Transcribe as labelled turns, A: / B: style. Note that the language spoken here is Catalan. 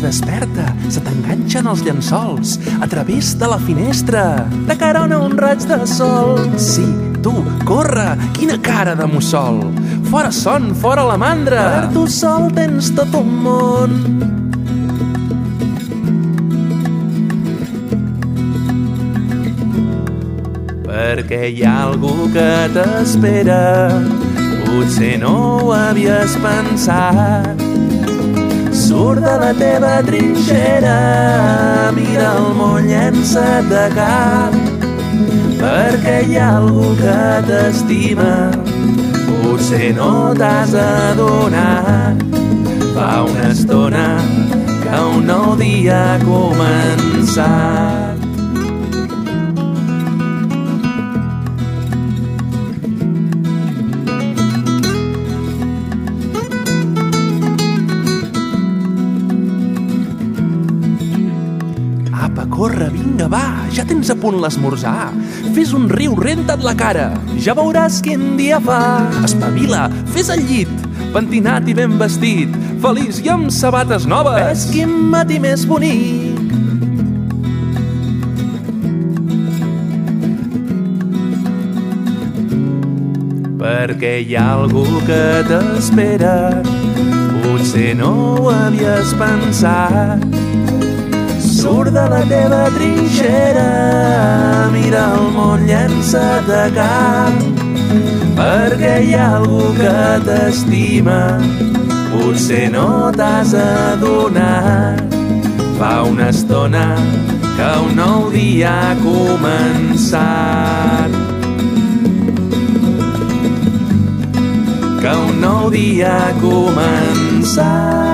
A: Desperta, se t'enganxen els llençols a través de la finestra. De carona un raig de sol. Sí, tu, corre, quina cara de mussol. Fora son, fora la mandra. Per tu sol tens tot un món. perquè hi ha algú que t'espera. Potser no ho havies pensat. Surt de la teva trinxera, mira el món, llença't de cap, perquè hi ha algú que t'estima. Potser no t'has adonat. Fa una estona que un nou dia ha començat. Corre, vinga, va, ja tens a punt l'esmorzar. Fes un riu, renta't la cara, ja veuràs quin dia fa. Espavila, fes el llit, pentinat i ben vestit, feliç i amb sabates noves. Ves quin matí més bonic. perquè hi ha algú que t'espera. Potser no ho havies pensat. Surt de la teva trinxera, mira el món, llença't de cap, perquè hi ha algú que t'estima. Potser no t'has adonat. Fa una estona que un nou dia ha començat. que un nou dia ha començat.